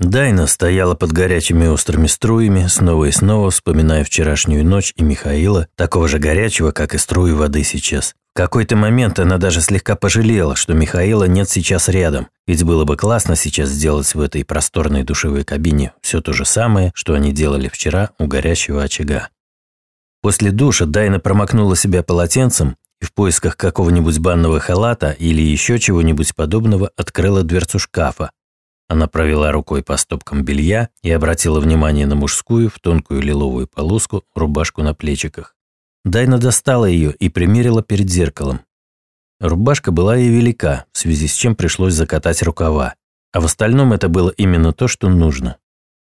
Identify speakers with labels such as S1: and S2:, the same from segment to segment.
S1: Дайна стояла под горячими острыми струями, снова и снова вспоминая вчерашнюю ночь и Михаила, такого же горячего, как и струи воды сейчас. В какой-то момент она даже слегка пожалела, что Михаила нет сейчас рядом, ведь было бы классно сейчас сделать в этой просторной душевой кабине все то же самое, что они делали вчера у горящего очага. После душа Дайна промокнула себя полотенцем и в поисках какого-нибудь банного халата или еще чего-нибудь подобного открыла дверцу шкафа, она провела рукой по стопкам белья и обратила внимание на мужскую в тонкую лиловую полоску рубашку на плечиках. Дайна достала ее и примерила перед зеркалом. Рубашка была ей велика, в связи с чем пришлось закатать рукава, а в остальном это было именно то, что нужно.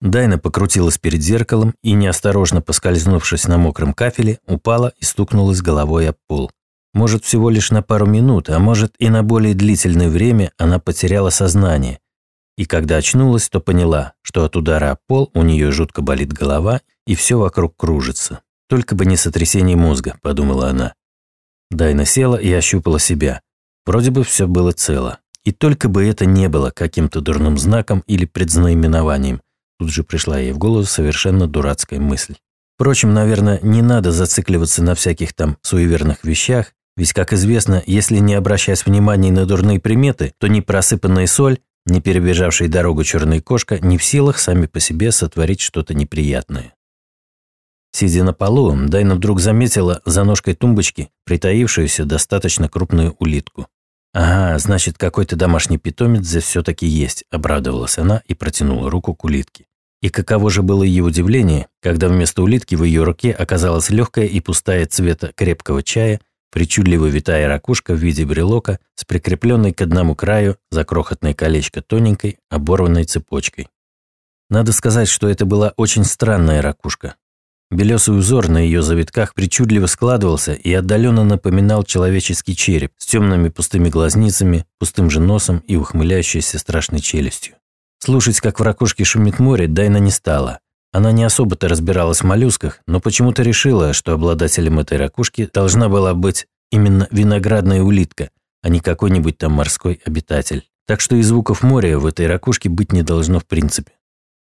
S1: Дайна покрутилась перед зеркалом и, неосторожно поскользнувшись на мокром кафеле, упала и стукнулась головой об пол. Может, всего лишь на пару минут, а может и на более длительное время она потеряла сознание – и когда очнулась, то поняла, что от удара о пол у нее жутко болит голова и все вокруг кружится. Только бы не сотрясение мозга, подумала она. Дайна села и ощупала себя. Вроде бы все было цело. И только бы это не было каким-то дурным знаком или предзнаменованием. Тут же пришла ей в голову совершенно дурацкая мысль. Впрочем, наверное, не надо зацикливаться на всяких там суеверных вещах, ведь, как известно, если не обращать внимания на дурные приметы, то ни просыпанная соль, не перебежавшая дорогу черная кошка не в силах сами по себе сотворить что-то неприятное. Сидя на полу, Дайна вдруг заметила за ножкой тумбочки притаившуюся достаточно крупную улитку. «Ага, значит, какой-то домашний питомец здесь все-таки есть», – обрадовалась она и протянула руку к улитке. И каково же было ее удивление, когда вместо улитки в ее руке оказалась легкая и пустая цвета крепкого чая причудливо витая ракушка в виде брелока с прикрепленной к одному краю за крохотное колечко тоненькой, оборванной цепочкой. Надо сказать, что это была очень странная ракушка. Белесый узор на ее завитках причудливо складывался и отдаленно напоминал человеческий череп с темными пустыми глазницами, пустым же носом и ухмыляющейся страшной челюстью. Слушать, как в ракушке шумит море, Дайна не стала. Она не особо-то разбиралась в моллюсках, но почему-то решила, что обладателем этой ракушки должна была быть именно виноградная улитка, а не какой-нибудь там морской обитатель. Так что и звуков моря в этой ракушке быть не должно в принципе.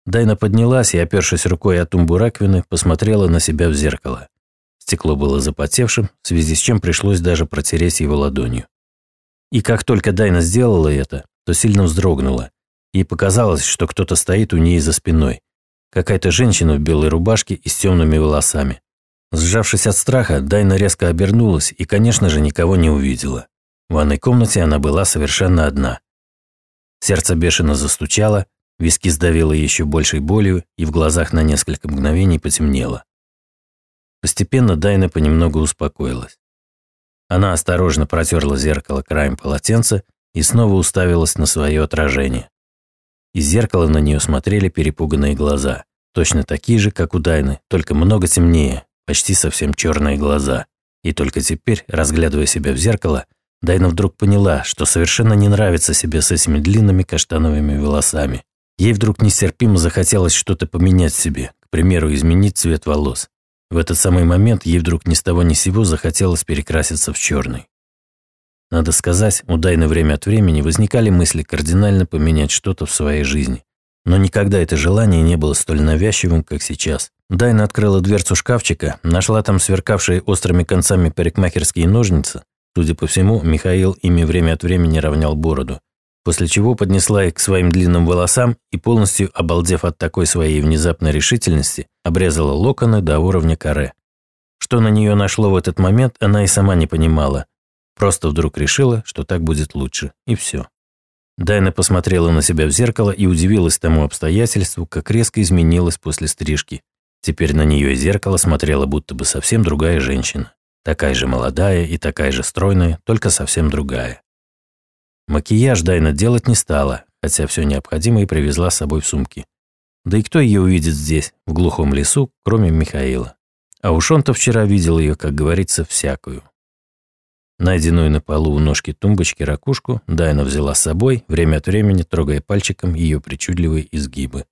S1: Дайна поднялась и, опершись рукой о тумбу раковины, посмотрела на себя в зеркало. Стекло было запотевшим, в связи с чем пришлось даже протереть его ладонью. И как только Дайна сделала это, то сильно вздрогнула. Ей показалось, что кто-то стоит у нее за спиной, Какая-то женщина в белой рубашке и с темными волосами. Сжавшись от страха, Дайна резко обернулась и, конечно же, никого не увидела. В ванной комнате она была совершенно одна. Сердце бешено застучало, виски сдавило еще большей болью и в глазах на несколько мгновений потемнело. Постепенно Дайна понемногу успокоилась. Она осторожно протерла зеркало краем полотенца и снова уставилась на свое отражение. Из зеркала на нее смотрели перепуганные глаза. Точно такие же, как у Дайны, только много темнее, почти совсем черные глаза. И только теперь, разглядывая себя в зеркало, Дайна вдруг поняла, что совершенно не нравится себе с этими длинными каштановыми волосами. Ей вдруг нестерпимо захотелось что-то поменять себе, к примеру, изменить цвет волос. В этот самый момент ей вдруг ни с того ни сего захотелось перекраситься в черный. Надо сказать, у Дайны время от времени возникали мысли кардинально поменять что-то в своей жизни. Но никогда это желание не было столь навязчивым, как сейчас. Дайна открыла дверцу шкафчика, нашла там сверкавшие острыми концами парикмахерские ножницы. Судя по всему, Михаил ими время от времени равнял бороду. После чего поднесла их к своим длинным волосам и, полностью обалдев от такой своей внезапной решительности, обрезала локоны до уровня каре. Что на нее нашло в этот момент, она и сама не понимала, Просто вдруг решила, что так будет лучше, и все. Дайна посмотрела на себя в зеркало и удивилась тому обстоятельству, как резко изменилась после стрижки. Теперь на нее зеркало смотрела будто бы совсем другая женщина. Такая же молодая и такая же стройная, только совсем другая. Макияж Дайна делать не стала, хотя все необходимое привезла с собой в сумке. Да и кто ее увидит здесь, в глухом лесу, кроме Михаила? А уж он-то вчера видел ее, как говорится, всякую. Найденную на полу у ножки тумбочки ракушку Дайна взяла с собой, время от времени трогая пальчиком ее причудливые изгибы.